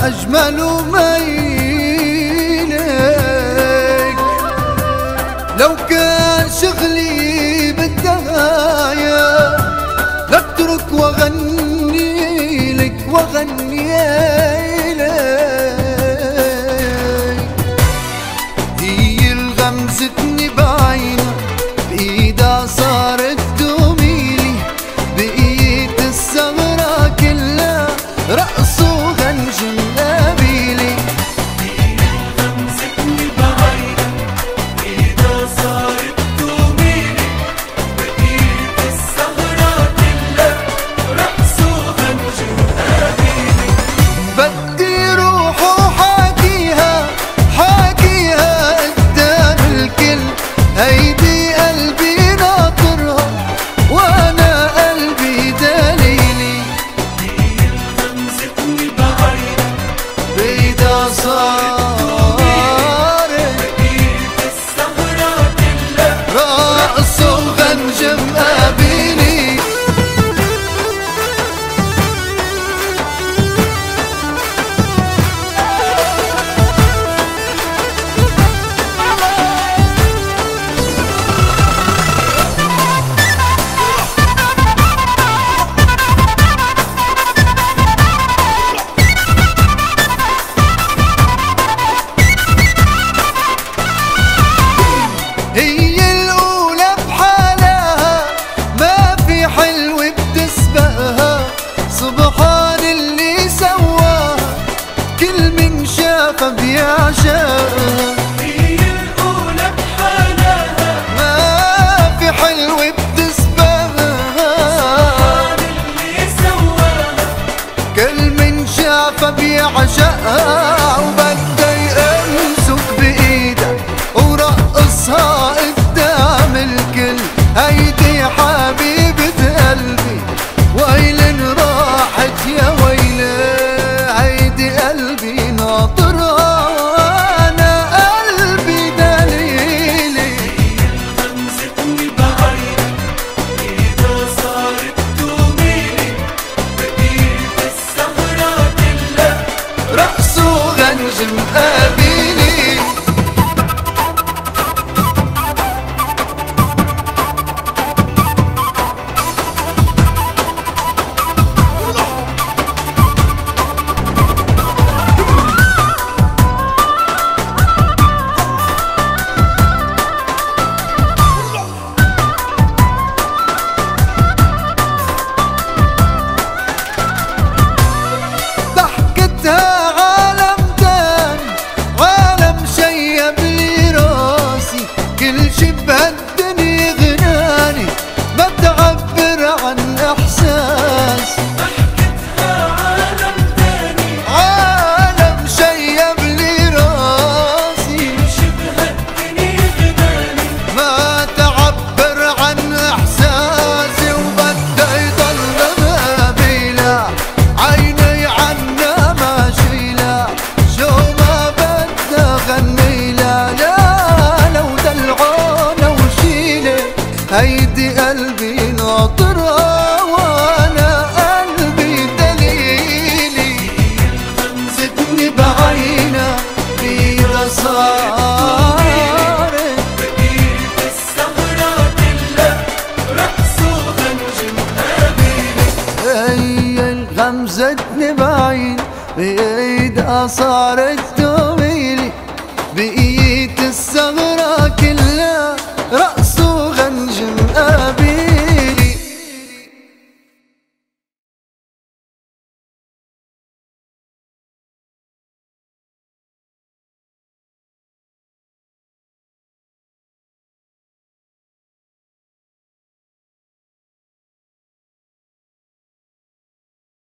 أجمل ميلك. لو كان شغلي الصوغة نجم أبي. فبيعشقها زدني باين بيد أصارك